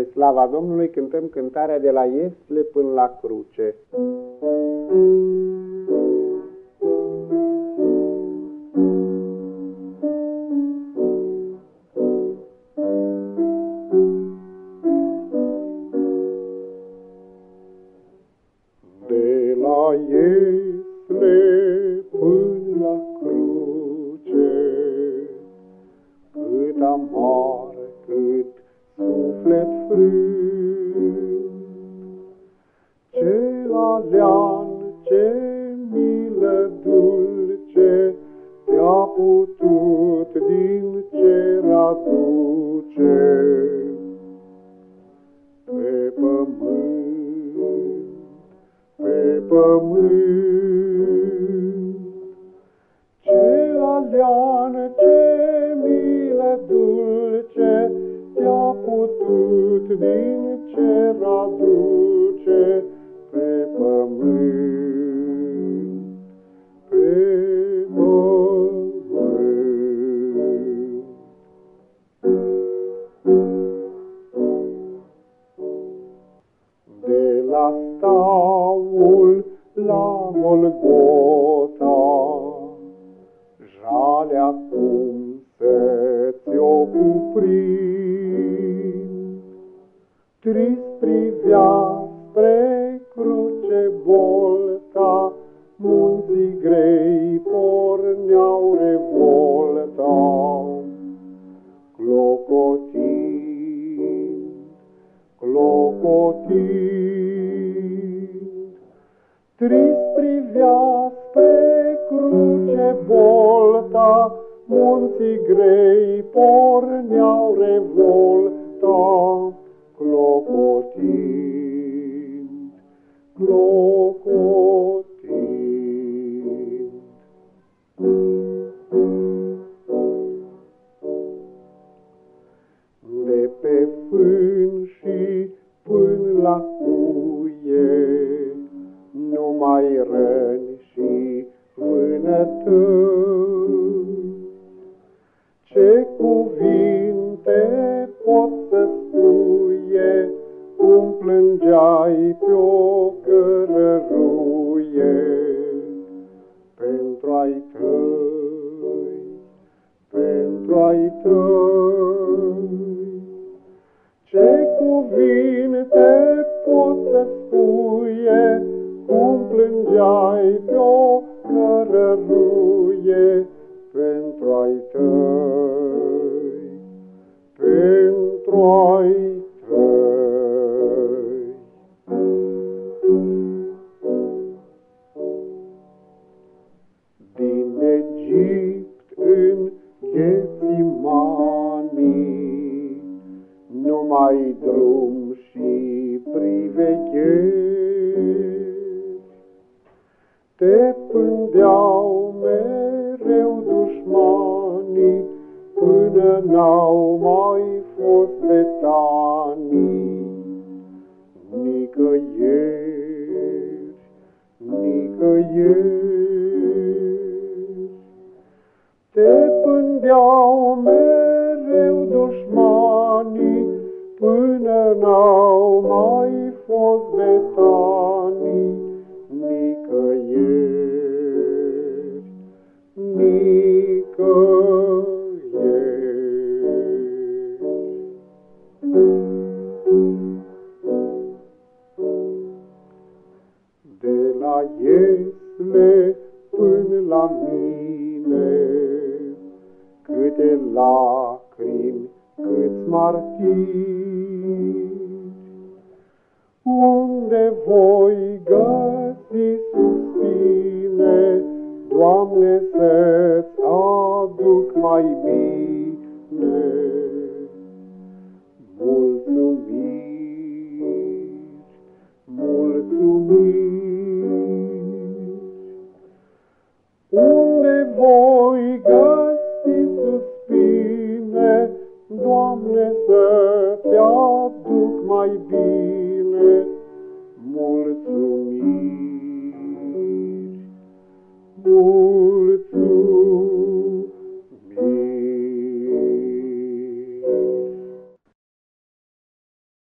Spre slava Domnului cântăm cântarea de la Iesle până la cruce. De la Iesle suflet frânt. Ce alean, ce milă dulce, Te-a putut din cer aduce pe pământ, pe pământ. Din cer aduce pe pământ, pe pământ. De la staul la Golgota, jale acum să ți-o cuprind. Trist privea spre cruce bolta, munții grei porneau revolta. Clocotind, clocotind, Trist privea spre cruce bolta, munții grei porneau revolta, clocotind, clocotind. De pe fân și până la cuie, numai răni și vânătări. Plângeai pe o cărăruie, pentru ai tăi, pentru ai tăi. Ce cuvinte pot să spuie, cum plângeai pe o cărăruie, pentru ai tăi, pentru ai tăi. Drum și privegheri, te pândeau mereu dușmanii, până n-au mai fost betanii. Nicăieri, nicăieri, te pândeau mereu dușmanii, până n-au mai fost betanii. Nicăieri, nicăieri. De la Iesle până la mine, câte lacrimi, câți martiri, unde voi găsi suspine, Doamne, să-ți aduc mai bine. Mulțumiri, mulțumiri, unde voi găsi suspine, Doamne, să-ți aduc mai bine. Mulțumiri, mulțumiri.